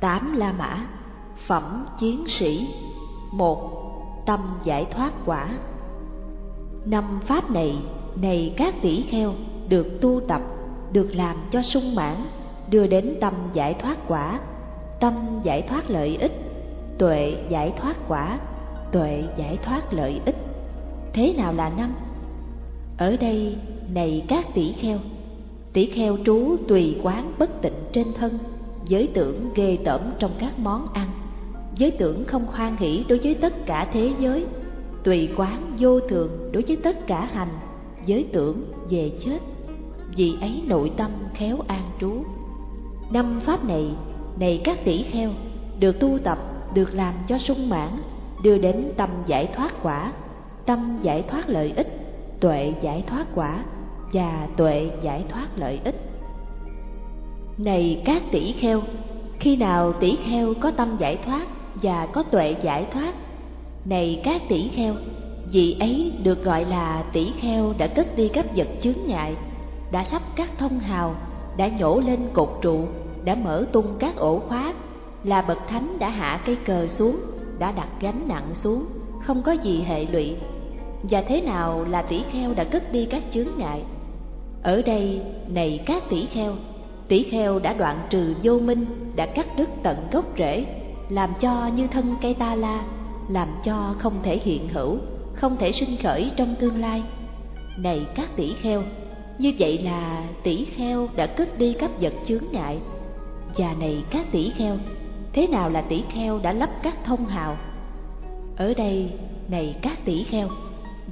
Tám La Mã Phẩm Chiến Sĩ một Tâm giải thoát quả Năm pháp này, này các tỷ kheo, được tu tập, được làm cho sung mãn, đưa đến tâm giải thoát quả, tâm giải thoát lợi ích, tuệ giải thoát quả, tuệ giải thoát lợi ích. Thế nào là năm? Ở đây, này các tỷ kheo, tỷ kheo trú tùy quán bất tịnh trên thân, giới tưởng ghê tởm trong các món ăn, giới tưởng không khoan hỷ đối với tất cả thế giới, tùy quán vô thường đối với tất cả hành, giới tưởng về chết, vì ấy nội tâm khéo an trú. Năm pháp này, này các tỷ kheo, được tu tập, được làm cho sung mãn, đưa đến tâm giải thoát quả, tâm giải thoát lợi ích, tuệ giải thoát quả và tuệ giải thoát lợi ích. Này các tỷ kheo, khi nào tỷ kheo có tâm giải thoát và có tuệ giải thoát? Này các tỷ kheo, vị ấy được gọi là tỷ kheo đã cất đi các vật chướng ngại, đã lắp các thông hào, đã nhổ lên cột trụ, đã mở tung các ổ khóa, là bậc thánh đã hạ cây cờ xuống, đã đặt gánh nặng xuống, không có gì hệ lụy. Và thế nào là tỷ kheo đã cất đi các chướng ngại? Ở đây, này các tỷ kheo, tỷ kheo đã đoạn trừ vô minh, đã cắt đứt tận gốc rễ, làm cho như thân cây ta la, làm cho không thể hiện hữu, không thể sinh khởi trong tương lai. Này các tỷ kheo, như vậy là tỷ kheo đã cất đi các vật chướng ngại. Và này các tỷ kheo, thế nào là tỷ kheo đã lắp các thông hào? Ở đây, này các tỷ kheo,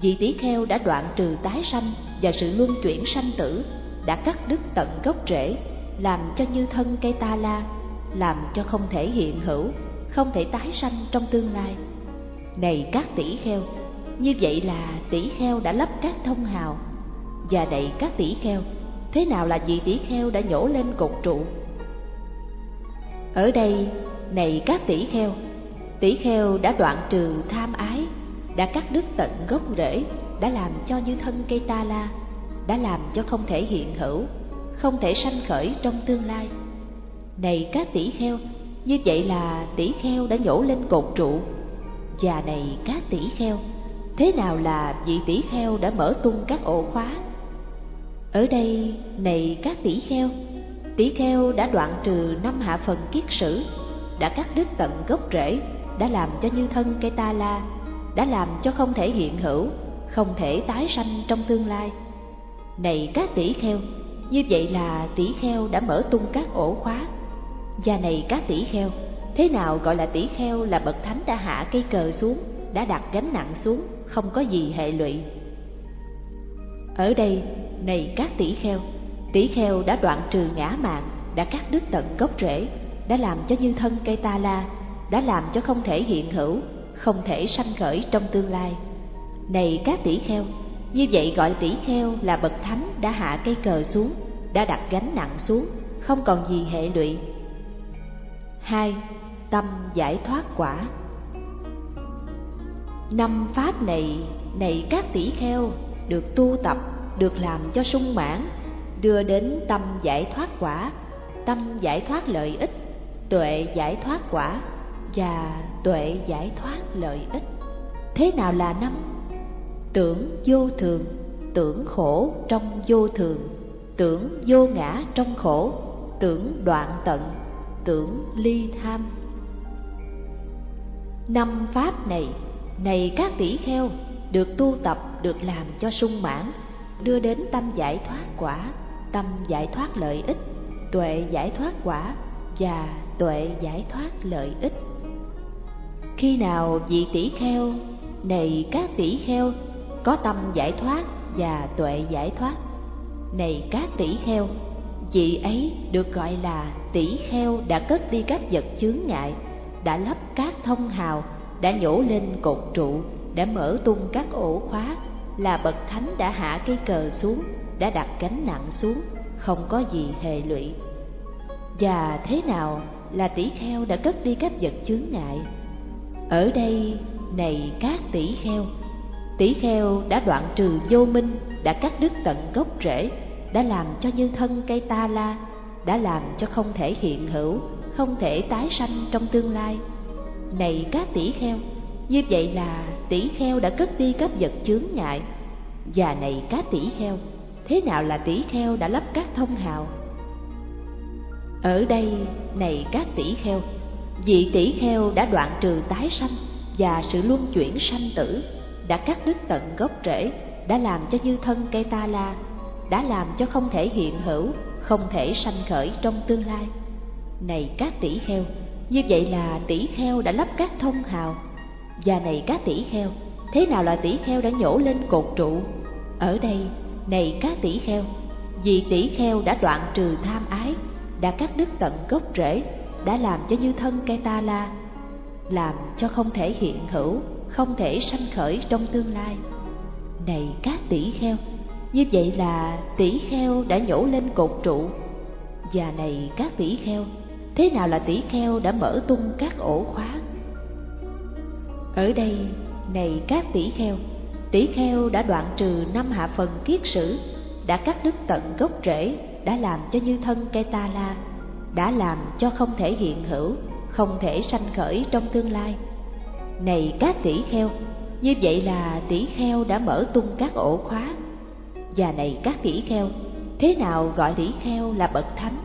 vị tỷ kheo đã đoạn trừ tái sanh và sự luân chuyển sanh tử, đã cắt đứt tận gốc rễ, làm cho như thân cây ta la, làm cho không thể hiện hữu, không thể tái sanh trong tương lai. Này các tỷ kheo, như vậy là tỷ kheo đã lắp các thông hào. Và đầy các tỷ kheo, thế nào là vị tỷ kheo đã nhổ lên cột trụ? Ở đây, này các tỷ kheo, tỷ kheo đã đoạn trừ tham ái, đã cắt đứt tận gốc rễ, đã làm cho như thân cây ta la, đã làm cho không thể hiện hữu, không thể sanh khởi trong tương lai. Này các tỷ kheo, như vậy là tỷ kheo đã nhổ lên cột trụ. Và này các tỷ kheo, thế nào là vị tỷ kheo đã mở tung các ổ khóa? Ở đây, này các tỷ kheo, tỷ kheo đã đoạn trừ năm hạ phần kiết sử, đã cắt đứt tận gốc rễ, đã làm cho như thân cây ta la, đã làm cho không thể hiện hữu, không thể tái sanh trong tương lai. Này các tỷ kheo, như vậy là tỷ kheo đã mở tung các ổ khóa. Và này các tỷ kheo, thế nào gọi là tỷ kheo là bậc thánh đã hạ cây cờ xuống, đã đặt gánh nặng xuống, không có gì hệ lụy. Ở đây, này các tỷ kheo, tỷ kheo đã đoạn trừ ngã mạng, đã cắt đứt tận gốc rễ, đã làm cho như thân cây ta la, đã làm cho không thể hiện hữu, không thể sanh khởi trong tương lai. Này các tỷ kheo, như vậy gọi tỷ kheo là bậc thánh đã hạ cây cờ xuống, đã đặt gánh nặng xuống, không còn gì hệ lụy. Hai, Tâm giải thoát quả Năm pháp này, này các tỷ kheo, được tu tập, được làm cho sung mãn, đưa đến tâm giải thoát quả, tâm giải thoát lợi ích, tuệ giải thoát quả và tuệ giải thoát lợi ích. Thế nào là năm? Tưởng vô thường, tưởng khổ trong vô thường, tưởng vô ngã trong khổ, tưởng đoạn tận, tưởng ly tham. Năm pháp này, này các tỷ kheo, được tu tập, được làm cho sung mãn, đưa đến tâm giải thoát quả, tâm giải thoát lợi ích, tuệ giải thoát quả và tuệ giải thoát lợi ích. Khi nào vị tỷ kheo, này các tỷ kheo, có tâm giải thoát và tuệ giải thoát, này các tỷ kheo, vị ấy được gọi là tỷ kheo đã cất đi các vật chướng ngại, đã lấp các thông hào, đã nhổ lên cột trụ, đã mở tung các ổ khóa, là bậc thánh đã hạ cây cờ xuống, đã đặt gánh nặng xuống, không có gì hề lụy. Và thế nào là tỷ kheo đã cất đi các vật chướng ngại? Ở đây, này các tỷ kheo, tỷ kheo đã đoạn trừ vô minh, đã cắt đứt tận gốc rễ, đã làm cho như thân cây ta la, đã làm cho không thể hiện hữu không thể tái sanh trong tương lai. Này các tỷ kheo như vậy là tỷ kheo đã cất đi các vật chướng ngại. Và này các tỷ kheo thế nào là tỷ kheo đã lắp các thông hào? Ở đây này các tỷ kheo vị tỷ kheo đã đoạn trừ tái sanh và sự luân chuyển sanh tử đã cắt đứt tận gốc rễ, đã làm cho như thân cây ta la, đã làm cho không thể hiện hữu, không thể sanh khởi trong tương lai. Này các tỷ kheo, như vậy là tỷ kheo đã lắp các thông hào. Và này các tỷ kheo, thế nào là tỷ kheo đã nhổ lên cột trụ? Ở đây, này các tỷ kheo, vì tỷ kheo đã đoạn trừ tham ái, đã cắt đứt tận gốc rễ, đã làm cho như thân cây ta la, làm cho không thể hiện hữu không thể sanh khởi trong tương lai. Này các tỷ kheo, như vậy là tỷ kheo đã nhổ lên cột trụ. Và này các tỷ kheo, thế nào là tỷ kheo đã mở tung các ổ khóa? Ở đây, này các tỷ kheo tỷ kheo đã đoạn trừ năm hạ phần kiết sử, đã cắt đứt tận gốc rễ, đã làm cho như thân cây ta la, đã làm cho không thể hiện hữu, không thể sanh khởi trong tương lai này các tỷ kheo như vậy là tỷ kheo đã mở tung các ổ khóa. Và này các tỷ kheo thế nào gọi tỷ kheo là bậc thánh?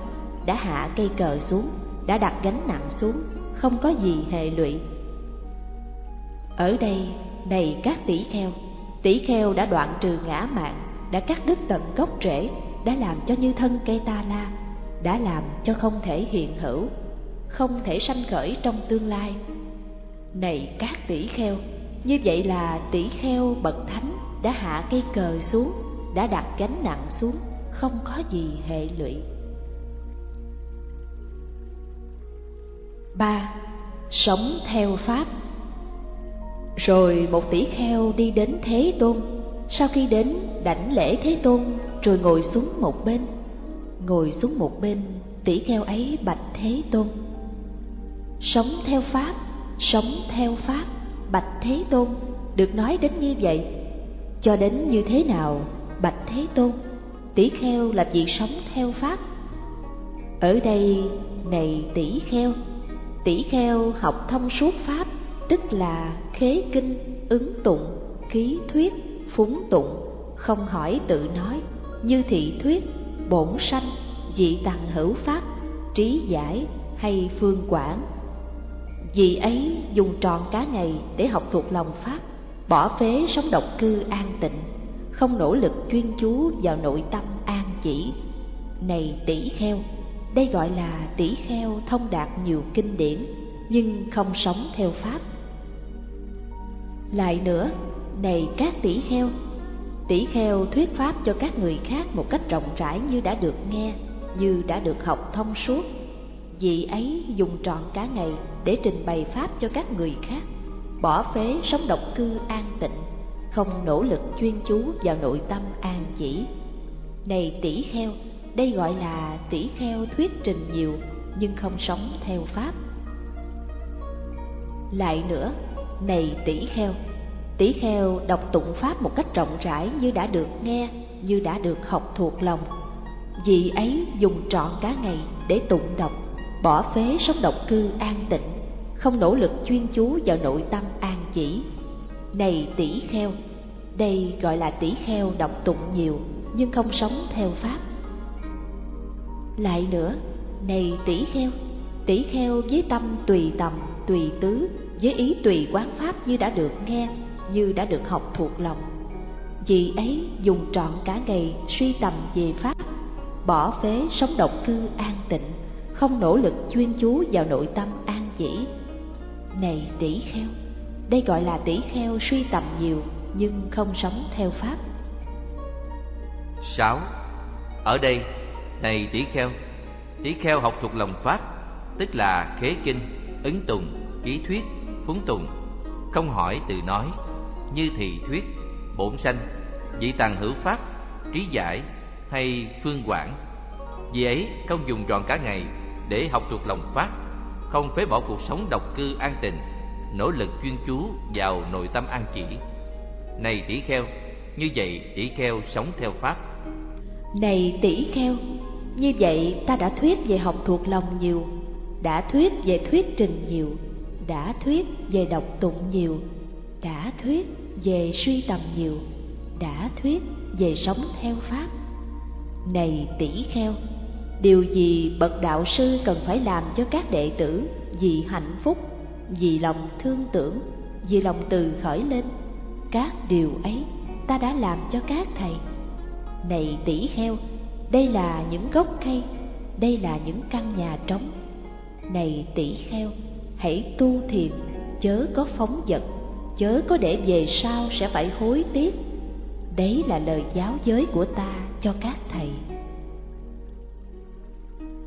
Đã hạ cây cờ xuống, đã đặt gánh nặng xuống, không có gì hệ lụy. Ở đây, này các tỷ kheo tỷ kheo đã đoạn trừ ngã mạng, đã cắt đứt tận gốc rễ, đã làm cho như thân cây ta la, đã làm cho không thể hiện hữu, không thể sanh khởi trong tương lai này các tỷ kheo, như vậy là tỷ kheo bậc thánh đã hạ cây cờ xuống, đã đặt gánh nặng xuống, không có gì hệ lụy. Ba, sống theo pháp. Rồi một tỷ kheo đi đến thế tôn. Sau khi đến đảnh lễ thế tôn, rồi ngồi xuống một bên. Ngồi xuống một bên, tỷ kheo ấy bạch thế tôn. Sống theo pháp sống theo pháp, bạch thế tôn, được nói đến như vậy. Cho đến như thế nào, bạch thế tôn tỷ kheo là việc sống theo pháp? Ở đây, này tỷ kheo tỷ kheo học thông suốt pháp, tức là khế kinh, ứng tụng ký thuyết, phúng tụng, không hỏi tự nói, như thị thuyết, bổn sanh, dị tằng hữu pháp, trí giải hay phương quản vì ấy, dùng tròn cả ngày để học thuộc lòng pháp, bỏ phế sống độc cư an tịnh, không nỗ lực chuyên chú vào nội tâm an chỉ. Này tỷ kheo, đây gọi là tỷ kheo thông đạt nhiều kinh điển, nhưng không sống theo pháp. Lại nữa, này các tỷ kheo tỷ kheo thuyết pháp cho các người khác một cách rộng rãi như đã được nghe, như đã được học thông suốt vị ấy dùng trọn cả ngày để trình bày pháp cho các người khác, bỏ phế sống độc cư an tịnh, không nỗ lực chuyên chú vào nội tâm an chỉ. Này tỷ kheo, đây gọi là tỷ kheo thuyết trình nhiều, nhưng không sống theo pháp. Lại nữa, này tỷ kheo tỷ kheo đọc tụng pháp một cách rộng rãi như đã được nghe, như đã được học thuộc lòng. Vị ấy dùng trọn cả ngày để tụng đọc bỏ phế sống độc cư an tịnh, không nỗ lực chuyên chú vào nội tâm an chỉ. Này tỷ kheo, đây gọi là tỷ kheo đọc tụng nhiều, nhưng không sống theo pháp. Lại nữa, này tỷ kheo tỷ kheo với tâm tùy tầm, tùy tứ, với ý tùy quán pháp như đã được nghe, như đã được học thuộc lòng. Vì ấy, dùng trọn cả ngày suy tầm về pháp, bỏ phế sống độc cư an tịnh không nỗ lực chuyên chú vào nội tâm an chỉ này tỷ kheo đây gọi là tỷ kheo suy tầm nhiều nhưng không sống theo pháp 6. Ở đây, này tỷ kheo, tỷ kheo học thuộc lòng pháp, tức là khế kinh, ứng tùng, ký thuyết, phúng tùng, không hỏi từ nói, như thị thuyết, bổn sanh, dị tàng hữu pháp, trí giải hay phương quản. Vì ấy không dùng tròn cả ngày để học thuộc lòng pháp, không phế bỏ cuộc sống độc cư an tình, nỗ lực chuyên chú vào nội tâm an chỉ. Này tỷ kheo, như vậy tỷ kheo sống theo pháp. Này tỷ kheo, Như vậy ta đã thuyết về học thuộc lòng nhiều Đã thuyết về thuyết trình nhiều Đã thuyết về đọc tụng nhiều Đã thuyết về suy tầm nhiều Đã thuyết về sống theo Pháp Này tỷ kheo Điều gì bậc đạo sư cần phải làm cho các đệ tử Vì hạnh phúc, vì lòng thương tưởng, vì lòng từ khởi lên? Các điều ấy ta đã làm cho các thầy. Này tỷ kheo đây là những gốc cây đây là những căn nhà trống. Này tỷ kheo hãy tu thiền chớ có phóng vật chớ có để về sau sẽ phải hối tiếc. Đấy là lời giáo giới của ta cho các thầy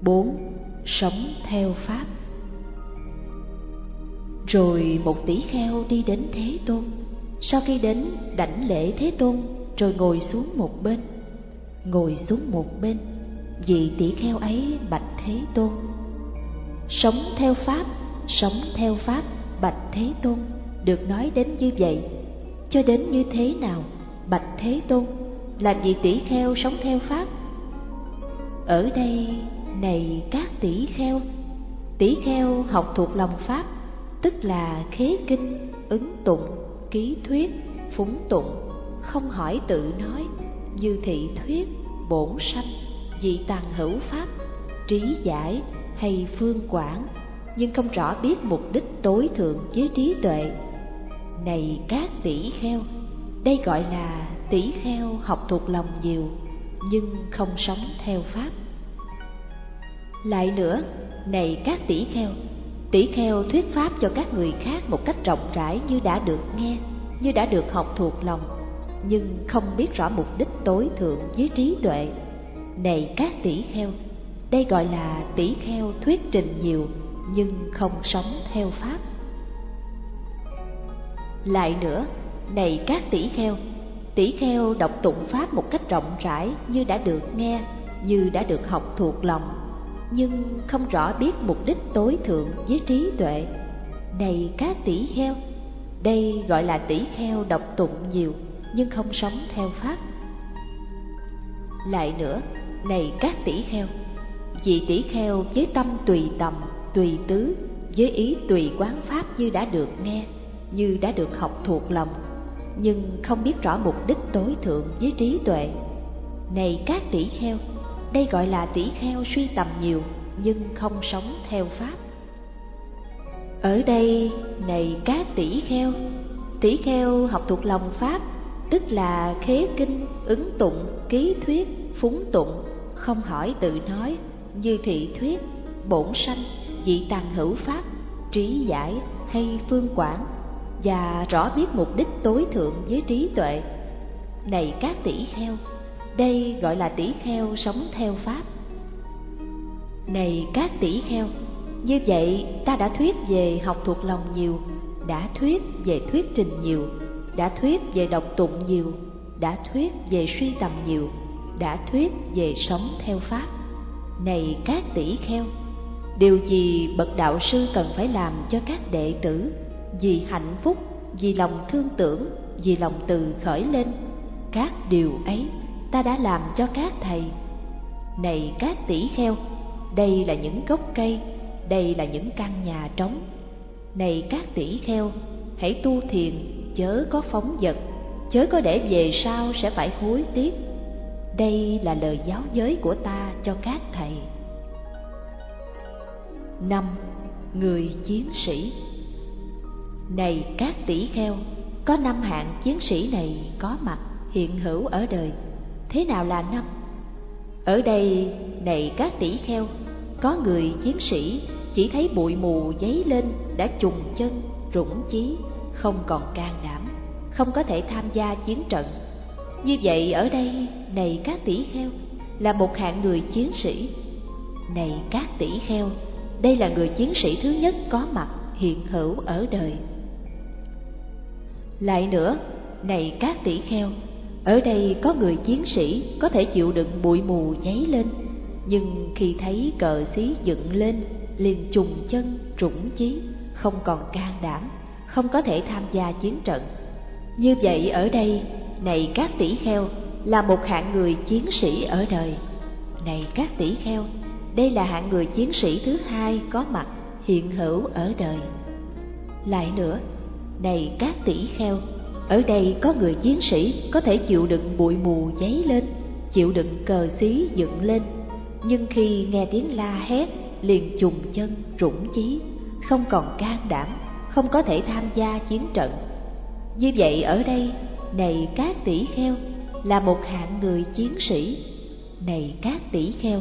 bốn, sống theo pháp. Rồi một tỷ kheo đi đến thế tôn. Sau khi đến đảnh lễ thế tôn, rồi ngồi xuống một bên. Ngồi xuống một bên, vị tỷ kheo ấy bạch thế tôn. Sống theo pháp, sống theo pháp, bạch thế tôn, được nói đến như vậy. Cho đến như thế nào, bạch thế tôn làm vì tỷ kheo sống theo pháp? Ở đây này các tỷ kheo tỷ kheo học thuộc lòng pháp, tức là khế kinh, ứng tụng, ký thuyết, phúng tụng, không hỏi tự nói, như thị thuyết, bổn sanh dị tàng hữu pháp, trí giải hay phương quản nhưng không rõ biết mục đích tối thượng với trí tuệ. Này các tỷ kheo, đây gọi là tỷ kheo học thuộc lòng nhiều, nhưng không sống theo pháp lại nữa, này các tỷ kheo tỷ kheo thuyết pháp cho các người khác một cách rộng rãi như đã được nghe, như đã được học thuộc lòng, nhưng không biết rõ mục đích tối thượng với trí tuệ. Này các tỷ kheo, đây gọi là tỷ kheo thuyết trình nhiều, nhưng không sống theo pháp. Lại nữa, này các tỷ kheo tỷ kheo đọc tụng pháp một cách rộng rãi như đã được nghe, như đã được học thuộc lòng nhưng không rõ biết mục đích tối thượng với trí tuệ. Này các tỷ heo, đây gọi là tỷ heo độc tụng nhiều, nhưng không sống theo pháp. Lại nữa, này các tỷ heo vị tỷ heo với tâm tùy tầm, tùy tứ, với ý tùy quán pháp như đã được nghe, như đã được học thuộc lòng, nhưng không biết rõ mục đích tối thượng với trí tuệ. Này các tỷ heo đây gọi là tỷ kheo suy tầm nhiều, nhưng không sống theo pháp. Ở đây, này các tỷ kheo tỷ kheo học thuộc lòng pháp, tức là khế kinh, ứng tụng, ký thuyết, phúng tụng, không hỏi tự nói, như thị thuyết, bổn sanh dị tàng hữu pháp, trí giải hay phương quản và rõ biết mục đích tối thượng với trí tuệ. Này các tỷ kheo đây gọi là tỷ kheo sống theo pháp. Này các tỷ kheo, như vậy ta đã thuyết về học thuộc lòng nhiều, đã thuyết về thuyết trình nhiều, đã thuyết về đọc tụng nhiều, đã thuyết về suy tầm nhiều, đã thuyết về sống theo pháp. Này các tỷ kheo, điều gì bậc đạo sư cần phải làm cho các đệ tử vì hạnh phúc, vì lòng thương tưởng, vì lòng từ khởi lên? Các điều ấy ta đã làm cho các thầy. Này các tỷ kheo, đây là những gốc cây, đây là những căn nhà trống. Này các tỷ kheo, hãy tu thiền, chớ có phóng vật, chớ có để về sau sẽ phải hối tiếc. Đây là lời giáo giới của ta cho các thầy. Năm, người chiến sĩ. Này các tỷ kheo, có năm hạng chiến sĩ này có mặt, hiện hữu ở đời thế nào là năm? Ở đây, này các tỷ kheo, có người chiến sĩ chỉ thấy bụi mù giấy lên đã trùng chân, rủng chí, không còn can đảm, không có thể tham gia chiến trận. Như vậy ở đây, này các tỷ kheo, là một hạng người chiến sĩ. Này các tỷ kheo, đây là người chiến sĩ thứ nhất có mặt hiện hữu ở đời. Lại nữa, này các tỷ kheo ở đây có người chiến sĩ có thể chịu đựng bụi mù giấy lên, nhưng khi thấy cờ xí dựng lên, liền trùng chân, trũng chí, không còn can đảm, không có thể tham gia chiến trận. Như vậy ở đây, này các tỷ kheo, là một hạng người chiến sĩ ở đời. Này các tỷ kheo, đây là hạng người chiến sĩ thứ hai có mặt, hiện hữu ở đời. Lại nữa, này các tỷ kheo ở đây có người chiến sĩ có thể chịu đựng bụi mù giấy lên, chịu đựng cờ xí dựng lên. Nhưng khi nghe tiếng la hét, liền trùng chân, rủng chí, không còn can đảm, không có thể tham gia chiến trận. Như vậy ở đây, này các tỷ kheo là một hạng người chiến sĩ. Này các tỷ kheo,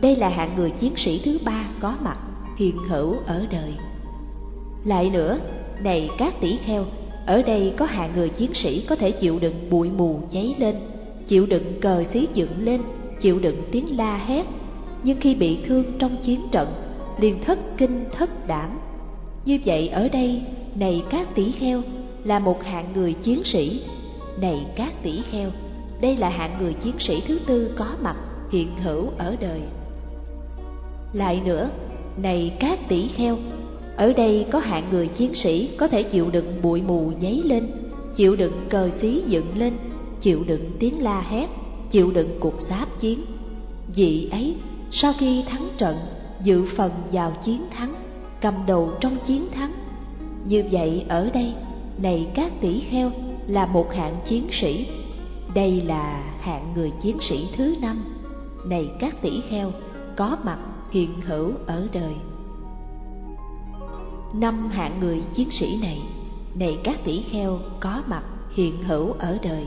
đây là hạng người chiến sĩ thứ ba có mặt, hiện hữu ở đời. Lại nữa, này các tỷ kheo ở đây có hạng người chiến sĩ có thể chịu đựng bụi mù cháy lên, chịu đựng cờ xí dựng lên, chịu đựng tiếng la hét. Nhưng khi bị thương trong chiến trận, liền thất kinh thất đảm. Như vậy ở đây, này các tỷ kheo, là một hạng người chiến sĩ. Này các tỷ kheo, đây là hạng người chiến sĩ thứ tư có mặt, hiện hữu ở đời. Lại nữa, này các tỷ kheo ở đây có hạng người chiến sĩ có thể chịu đựng bụi mù giấy lên, chịu đựng cờ xí dựng lên, chịu đựng tiếng la hét, chịu đựng cuộc giáp chiến. Vị ấy, sau khi thắng trận, dự phần vào chiến thắng, cầm đầu trong chiến thắng. Như vậy ở đây, này các tỷ kheo, là một hạng chiến sĩ. Đây là hạng người chiến sĩ thứ năm. Này các tỷ kheo, có mặt hiện hữu ở đời năm hạng người chiến sĩ này này các tỷ kheo có mặt hiện hữu ở đời.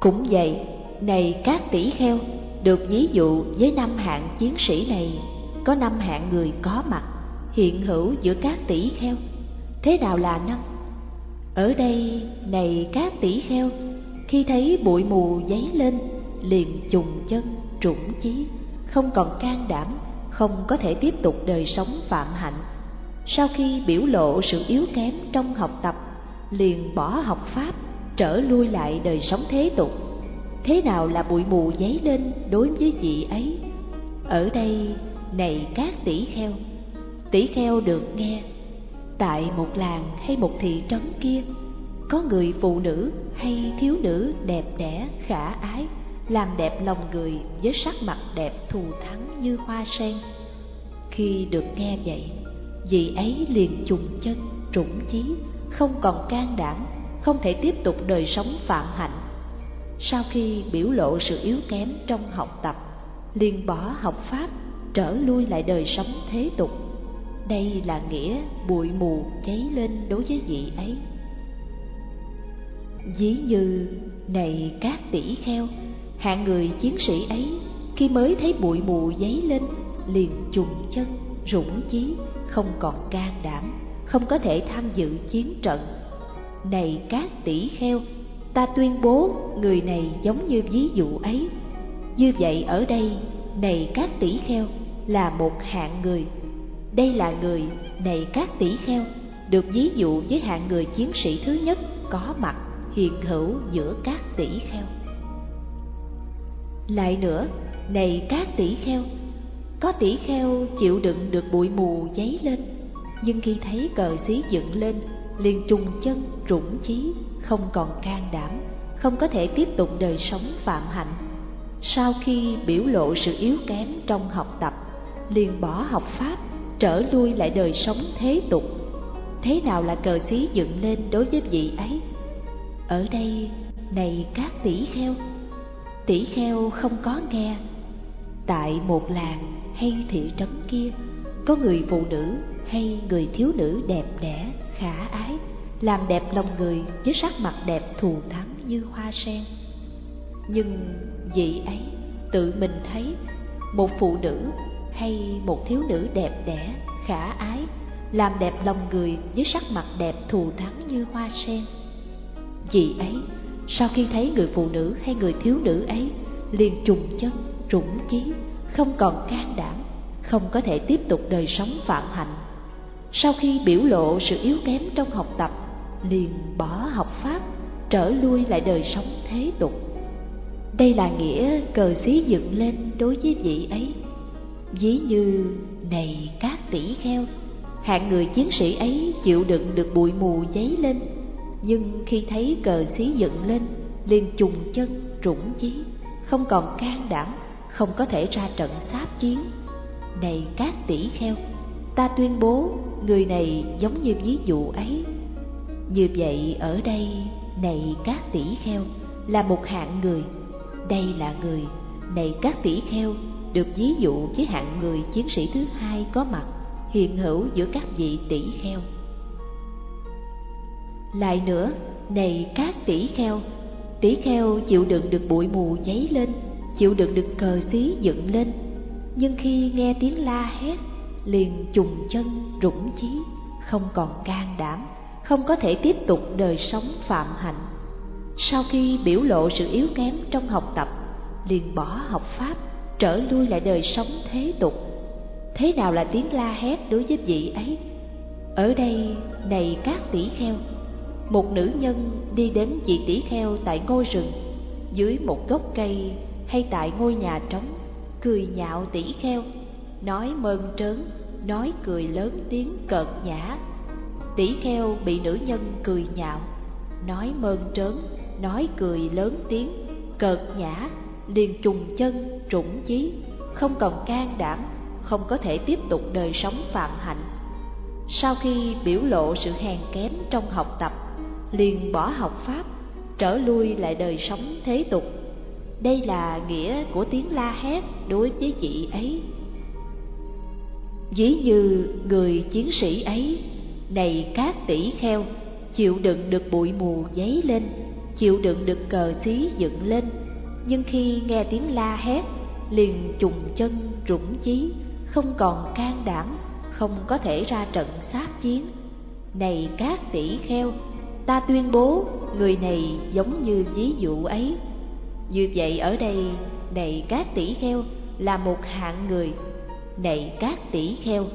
Cũng vậy, này các tỷ kheo được ví dụ với năm hạng chiến sĩ này, có năm hạng người có mặt hiện hữu giữa các tỷ kheo. Thế nào là năm? Ở đây, này các tỷ kheo, khi thấy bụi mù giấy lên, liền trùng chân, trũng chí, không còn can đảm, không có thể tiếp tục đời sống phạm hạnh sau khi biểu lộ sự yếu kém trong học tập, liền bỏ học pháp, trở lui lại đời sống thế tục. Thế nào là bụi mù giấy lên đối với vị ấy? Ở đây này các tỷ kheo. Tỷ kheo được nghe, tại một làng hay một thị trấn kia, có người phụ nữ hay thiếu nữ đẹp đẽ, khả ái, làm đẹp lòng người với sắc mặt đẹp thù thắng như hoa sen. Khi được nghe vậy vị ấy liền trùng chân, trũng chí, không còn can đảm, không thể tiếp tục đời sống phạm hạnh. Sau khi biểu lộ sự yếu kém trong học tập, liền bỏ học pháp, trở lui lại đời sống thế tục. Đây là nghĩa bụi mù cháy lên đối với vị ấy. Ví như, này các tỷ kheo, hạng người chiến sĩ ấy, khi mới thấy bụi mù giấy lên, liền trùng chân rủng chí không còn can đảm, không có thể tham dự chiến trận. Này các tỷ kheo, ta tuyên bố người này giống như ví dụ ấy. Như vậy ở đây, này các tỷ kheo, là một hạng người. Đây là người, này các tỷ kheo, được ví dụ với hạng người chiến sĩ thứ nhất có mặt hiện hữu giữa các tỷ kheo. Lại nữa, này các tỷ kheo có tỷ kheo chịu đựng được bụi mù giấy lên, nhưng khi thấy cờ xí dựng lên, liền trùng chân, rủng chí, không còn can đảm, không có thể tiếp tục đời sống phạm hạnh. Sau khi biểu lộ sự yếu kém trong học tập, liền bỏ học pháp, trở lui lại đời sống thế tục. Thế nào là cờ xí dựng lên đối với vị ấy? Ở đây, này các tỷ kheo tỷ kheo không có nghe. Tại một làng hay thị trấn kia. Có người phụ nữ hay người thiếu nữ đẹp đẽ, khả ái, làm đẹp lòng người với sắc mặt đẹp thù thắng như hoa sen. Nhưng vị ấy tự mình thấy một phụ nữ hay một thiếu nữ đẹp đẽ, khả ái, làm đẹp lòng người với sắc mặt đẹp thù thắng như hoa sen. Vị ấy, sau khi thấy người phụ nữ hay người thiếu nữ ấy, liền trùng chân trũng chí không còn can đảm, không có thể tiếp tục đời sống phạm hạnh. Sau khi biểu lộ sự yếu kém trong học tập, liền bỏ học pháp, trở lui lại đời sống thế tục. Đây là nghĩa cờ xí dựng lên đối với vị ấy. Ví như, này các tỷ kheo, hạng người chiến sĩ ấy chịu đựng được bụi mù giấy lên, nhưng khi thấy cờ xí dựng lên, liền trùng chân trũng chí, không còn can đảm không có thể ra trận sáp chiến. Này các tỷ kheo, ta tuyên bố người này giống như ví dụ ấy. Như vậy ở đây, này các tỷ kheo, là một hạng người. Đây là người, này các tỷ kheo, được ví dụ với hạng người chiến sĩ thứ hai có mặt, hiện hữu giữa các vị tỷ kheo. Lại nữa, này các tỷ kheo tỷ kheo chịu đựng được bụi mù giấy lên chịu đựng được cờ xí dựng lên, nhưng khi nghe tiếng la hét, liền trùng chân, rủng chí, không còn can đảm, không có thể tiếp tục đời sống phạm hạnh. Sau khi biểu lộ sự yếu kém trong học tập, liền bỏ học pháp, trở lui lại đời sống thế tục. Thế nào là tiếng la hét đối với vị ấy? Ở đây này các tỷ kheo, một nữ nhân đi đến vị tỷ kheo tại ngôi rừng, dưới một gốc cây hay tại ngôi nhà trống, cười nhạo tỷ kheo, nói mơn trớn, nói cười lớn tiếng cợt nhã. Tỷ kheo bị nữ nhân cười nhạo, nói mơn trớn, nói cười lớn tiếng cợt nhã, liền trùng chân, trũng chí, không còn can đảm, không có thể tiếp tục đời sống phạm hạnh. Sau khi biểu lộ sự hèn kém trong học tập, liền bỏ học pháp, trở lui lại đời sống thế tục đây là nghĩa của tiếng la hét đối với chị ấy. Dĩ như người chiến sĩ ấy này các tỷ kheo, chịu đựng được bụi mù giấy lên, chịu đựng được cờ xí dựng lên. Nhưng khi nghe tiếng la hét, liền trùng chân, rủng chí, không còn can đảm, không có thể ra trận sát chiến. Này các tỷ kheo, ta tuyên bố người này giống như ví dụ ấy như vậy ở đây, này các tỷ kheo là một hạng người. Này các tỷ kheo,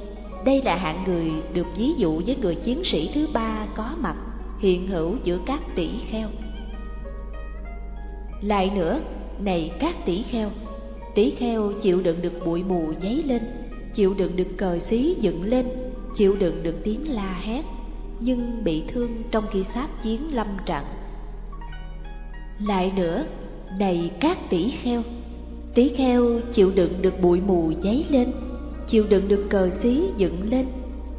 đây là hạng người được ví dụ với người chiến sĩ thứ ba có mặt, hiện hữu giữa các tỷ kheo. Lại nữa, này các tỷ kheo tỷ kheo chịu đựng được bụi mù giấy lên, chịu đựng được cờ xí dựng lên, chịu đựng được tiếng la hét, nhưng bị thương trong khi sát chiến lâm trận. Lại nữa này các tỷ kheo. Tỷ kheo chịu đựng được bụi mù giấy lên, chịu đựng được cờ xí dựng lên,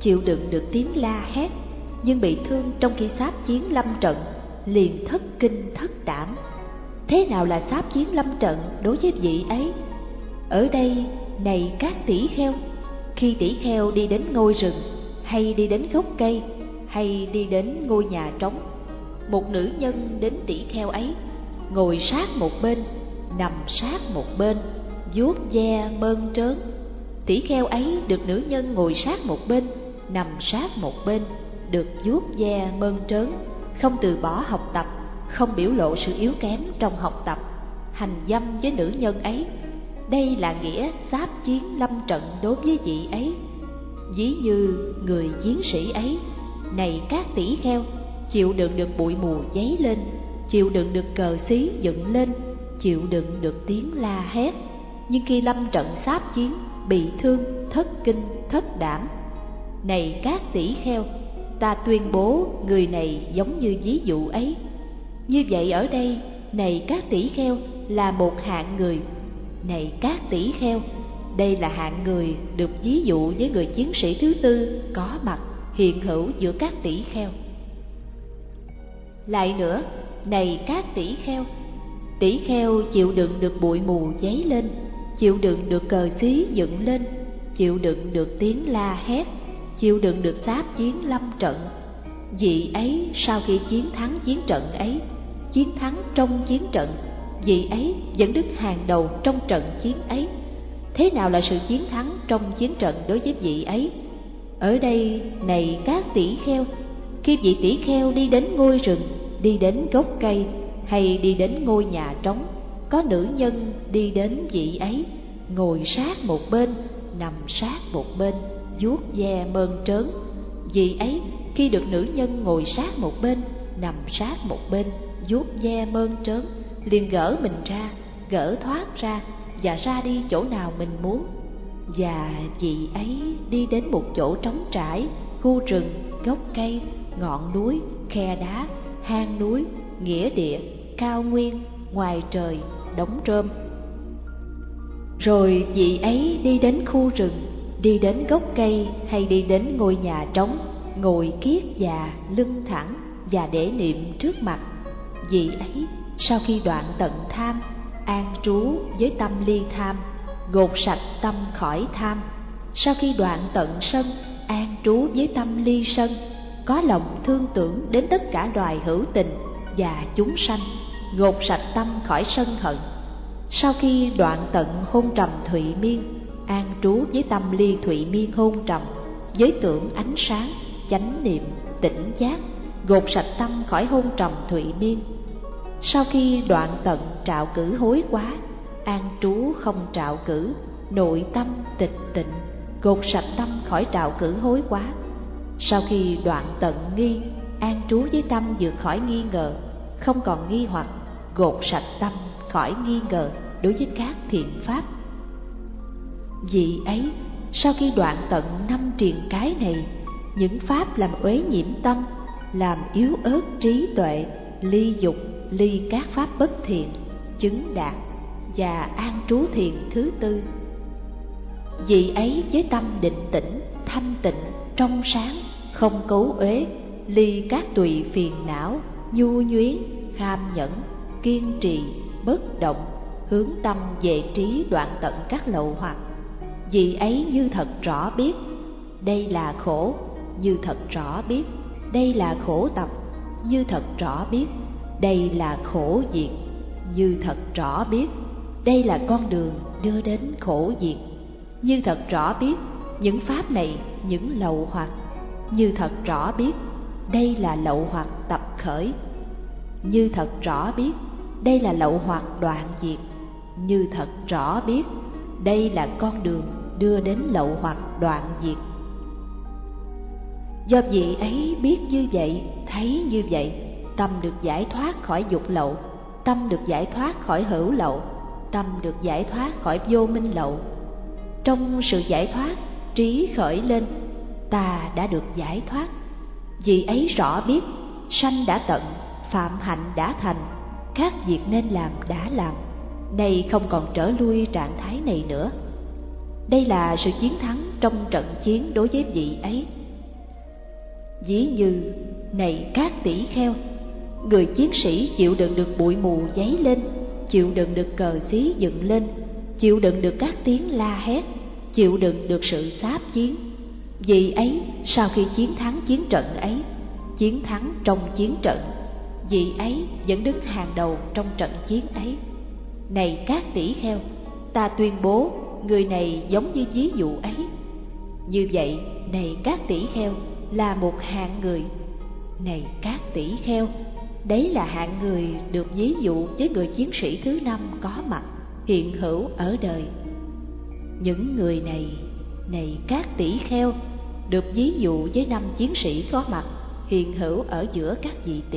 chịu đựng được tiếng la hét. Nhưng bị thương trong khi sáp chiến lâm trận, liền thất kinh thất đảm. Thế nào là sáp chiến lâm trận đối với vị ấy? Ở đây này các tỷ kheo, khi tỷ kheo đi đến ngôi rừng, hay đi đến gốc cây, hay đi đến ngôi nhà trống, một nữ nhân đến tỷ kheo ấy ngồi sát một bên, nằm sát một bên, vuốt ve mơn trớn. Tỷ kheo ấy được nữ nhân ngồi sát một bên, nằm sát một bên, được vuốt ve mơn trớn, không từ bỏ học tập, không biểu lộ sự yếu kém trong học tập, hành dâm với nữ nhân ấy. Đây là nghĩa giáp chiến lâm trận đối với vị ấy. Ví như người chiến sĩ ấy, này các tỷ kheo, chịu đựng được bụi mù giấy lên chịu đựng được cờ xí dựng lên, chịu đựng được tiếng la hét. Nhưng khi lâm trận sáp chiến, bị thương, thất kinh, thất đảm. Này các tỷ kheo, ta tuyên bố người này giống như ví dụ ấy. Như vậy ở đây, này các tỷ kheo, là một hạng người. Này các tỷ kheo, đây là hạng người được ví dụ với người chiến sĩ thứ tư có mặt hiện hữu giữa các tỷ kheo. Lại nữa này các tỷ kheo. Tỷ kheo chịu đựng được bụi mù giấy lên, chịu đựng được cờ xí dựng lên, chịu đựng được tiếng la hét, chịu đựng được sáp chiến lâm trận. Vị ấy sau khi chiến thắng chiến trận ấy, chiến thắng trong chiến trận, vị ấy vẫn đứng hàng đầu trong trận chiến ấy. Thế nào là sự chiến thắng trong chiến trận đối với vị ấy? Ở đây này các tỷ kheo, khi vị tỷ kheo đi đến ngôi rừng đi đến gốc cây hay đi đến ngôi nhà trống, có nữ nhân đi đến vị ấy, ngồi sát một bên, nằm sát một bên, vuốt ve mơn trớn. Vị ấy khi được nữ nhân ngồi sát một bên, nằm sát một bên, vuốt ve mơn trớn, liền gỡ mình ra, gỡ thoát ra và ra đi chỗ nào mình muốn. Và vị ấy đi đến một chỗ trống trải, khu rừng, gốc cây, ngọn núi, khe đá hang núi, nghĩa địa, cao nguyên, ngoài trời, đống rơm. Rồi vị ấy đi đến khu rừng, đi đến gốc cây hay đi đến ngôi nhà trống, ngồi kiết già lưng thẳng và để niệm trước mặt. Vị ấy sau khi đoạn tận tham, an trú với tâm ly tham, gột sạch tâm khỏi tham, sau khi đoạn tận sân, an trú với tâm ly sân có lòng thương tưởng đến tất cả loài hữu tình và chúng sanh, gột sạch tâm khỏi sân hận. Sau khi đoạn tận hôn trầm thụy miên, an trú với tâm ly thụy miên hôn trầm với tưởng ánh sáng, chánh niệm, tỉnh giác, gột sạch tâm khỏi hôn trầm thụy miên. Sau khi đoạn tận trạo cử hối quá, an trú không trạo cử, nội tâm tịch tịnh, gột sạch tâm khỏi trạo cử hối quá sau khi đoạn tận nghi, an trú với tâm vượt khỏi nghi ngờ, không còn nghi hoặc, gột sạch tâm khỏi nghi ngờ đối với các thiện pháp. Vì ấy, sau khi đoạn tận năm triền cái này, những pháp làm uế nhiễm tâm, làm yếu ớt trí tuệ, ly dục, ly các pháp bất thiện, chứng đạt và an trú thiền thứ tư. Vì ấy, với tâm định tĩnh, thanh tịnh, trong sáng không cấu uế, ly các tùy phiền não, nhu nhuyến, kham nhẫn, kiên trì, bất động, hướng tâm về trí đoạn tận các lậu hoặc. Vì ấy như thật rõ biết, đây là khổ, như thật rõ biết, đây là khổ tập, như thật rõ biết, đây là khổ diệt, như thật rõ biết, đây là con đường đưa đến khổ diệt. Như thật rõ biết, những pháp này, những lậu hoặc như thật rõ biết, đây là lậu hoặc tập khởi. Như thật rõ biết, đây là lậu hoặc đoạn diệt. Như thật rõ biết, đây là con đường đưa đến lậu hoặc đoạn diệt. Do vị ấy biết như vậy, thấy như vậy, tâm được giải thoát khỏi dục lậu, tâm được giải thoát khỏi hữu lậu, tâm được giải thoát khỏi vô minh lậu. Trong sự giải thoát, trí khởi lên ta đã được giải thoát. Vì ấy rõ biết, sanh đã tận, phạm hạnh đã thành, các việc nên làm đã làm, nay không còn trở lui trạng thái này nữa. Đây là sự chiến thắng trong trận chiến đối với vị ấy. Dĩ như, này các tỷ kheo, người chiến sĩ chịu đựng được bụi mù giấy lên, chịu đựng được cờ xí dựng lên, chịu đựng được các tiếng la hét, chịu đựng được sự sáp chiến vì ấy, sau khi chiến thắng chiến trận ấy, chiến thắng trong chiến trận vị ấy vẫn đứng hàng đầu trong trận chiến ấy. Này các tỷ kheo, ta tuyên bố người này giống như ví dụ ấy. Như vậy, này các tỷ kheo, là một hạng người. Này các tỷ kheo, đấy là hạng người được ví dụ với người chiến sĩ thứ năm có mặt, hiện hữu ở đời. Những người này này các tỷ kheo được ví dụ với năm chiến sĩ có mặt hiện hữu ở giữa các vị tỷ